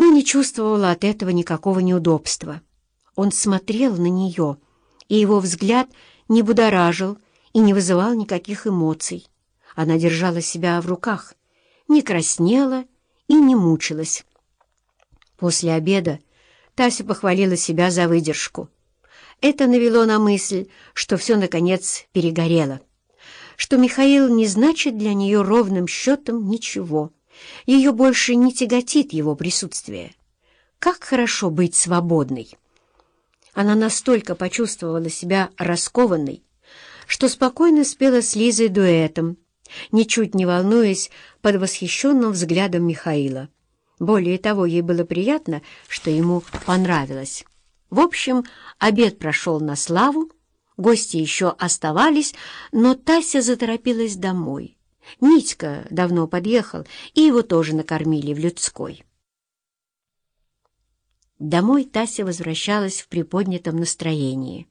но не чувствовала от этого никакого неудобства. Он смотрел на нее, и его взгляд не будоражил и не вызывал никаких эмоций. Она держала себя в руках, не краснела и не мучилась. После обеда Тася похвалила себя за выдержку. Это навело на мысль, что все, наконец, перегорело, что Михаил не значит для нее ровным счетом ничего. Ее больше не тяготит его присутствие. Как хорошо быть свободной! Она настолько почувствовала себя раскованной, что спокойно спела с Лизой дуэтом, ничуть не волнуясь под восхищенным взглядом Михаила. Более того, ей было приятно, что ему понравилось. В общем, обед прошел на славу, гости еще оставались, но Тася заторопилась домой. Митька давно подъехал, и его тоже накормили в людской. Домой Тася возвращалась в приподнятом настроении.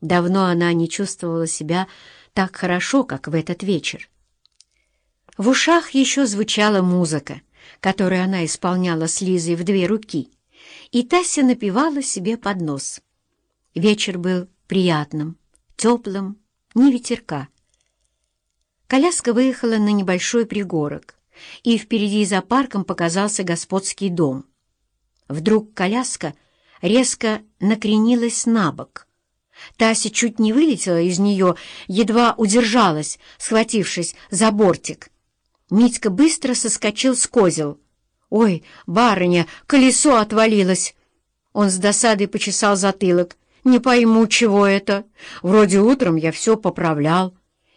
Давно она не чувствовала себя так хорошо, как в этот вечер. В ушах еще звучала музыка, которую она исполняла с Лизой в две руки, и Тася напевала себе под нос. Вечер был приятным, теплым, не ветерка. Коляска выехала на небольшой пригорок, и впереди за парком показался господский дом. Вдруг коляска резко накренилась на бок. Тася чуть не вылетела из нее, едва удержалась, схватившись за бортик. Митька быстро соскочил с козел. «Ой, барыня, колесо отвалилось!» Он с досадой почесал затылок. «Не пойму, чего это. Вроде утром я все поправлял.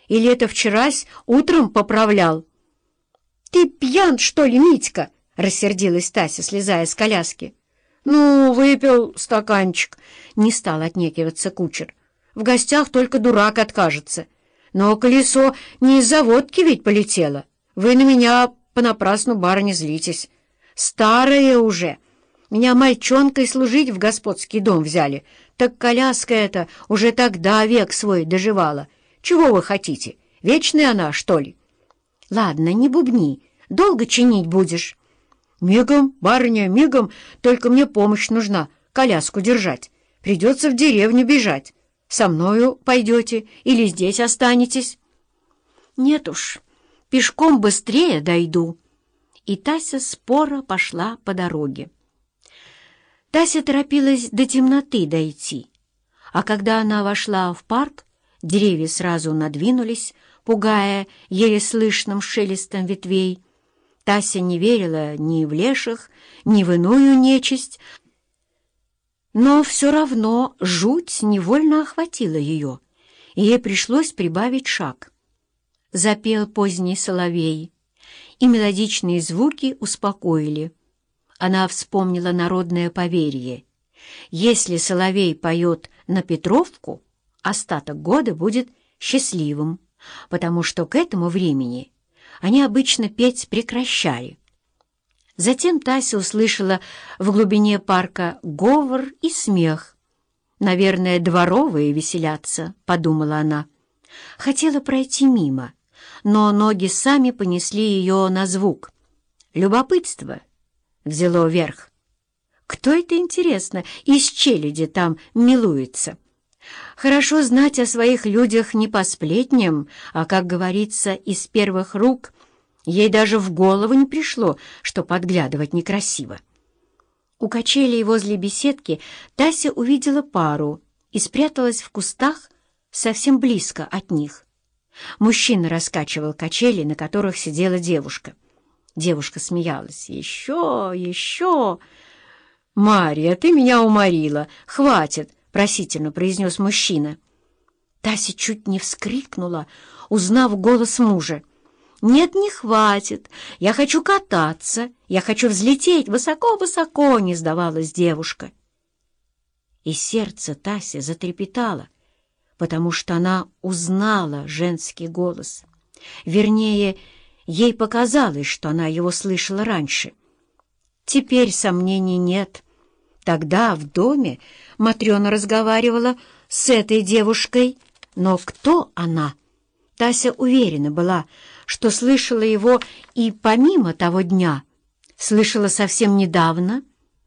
Или это вчерась утром поправлял?» «Ты пьян, что ли, Митька?» — рассердилась Тася, слезая с коляски. «Ну, выпил стаканчик», — не стал отнекиваться кучер. «В гостях только дурак откажется. Но колесо не из-за водки ведь полетело». Вы на меня понапрасну, барыня, злитесь. Старая уже. Меня мальчонкой служить в господский дом взяли. Так коляска эта уже тогда век свой доживала. Чего вы хотите? Вечная она, что ли? Ладно, не бубни. Долго чинить будешь? Мигом, барыня, мигом. Только мне помощь нужна, коляску держать. Придется в деревню бежать. Со мною пойдете или здесь останетесь? Нет уж. Пешком быстрее дойду». И Тася споро пошла по дороге. Тася торопилась до темноты дойти, а когда она вошла в парк, деревья сразу надвинулись, пугая еле слышным шелестом ветвей. Тася не верила ни в леших, ни в иную нечисть, но все равно жуть невольно охватила ее, и ей пришлось прибавить шаг запел поздний соловей, и мелодичные звуки успокоили. Она вспомнила народное поверье. Если соловей поет на Петровку, остаток года будет счастливым, потому что к этому времени они обычно петь прекращали. Затем Тася услышала в глубине парка говор и смех. «Наверное, дворовые веселятся», — подумала она. Хотела пройти мимо, но ноги сами понесли ее на звук. Любопытство взяло верх. Кто это, интересно, из челяди там милуется? Хорошо знать о своих людях не по сплетням, а, как говорится, из первых рук. Ей даже в голову не пришло, что подглядывать некрасиво. У качелей возле беседки Тася увидела пару и спряталась в кустах совсем близко от них. Мужчина раскачивал качели, на которых сидела девушка. Девушка смеялась. «Еще, еще!» «Марья, ты меня уморила! Хватит!» — просительно произнес мужчина. Тася чуть не вскрикнула, узнав голос мужа. «Нет, не хватит. Я хочу кататься. Я хочу взлететь высоко-высоко», — не сдавалась девушка. И сердце Таси затрепетало потому что она узнала женский голос. Вернее, ей показалось, что она его слышала раньше. Теперь сомнений нет. Тогда в доме Матрена разговаривала с этой девушкой, но кто она? Тася уверена была, что слышала его и помимо того дня, Слышала совсем недавно,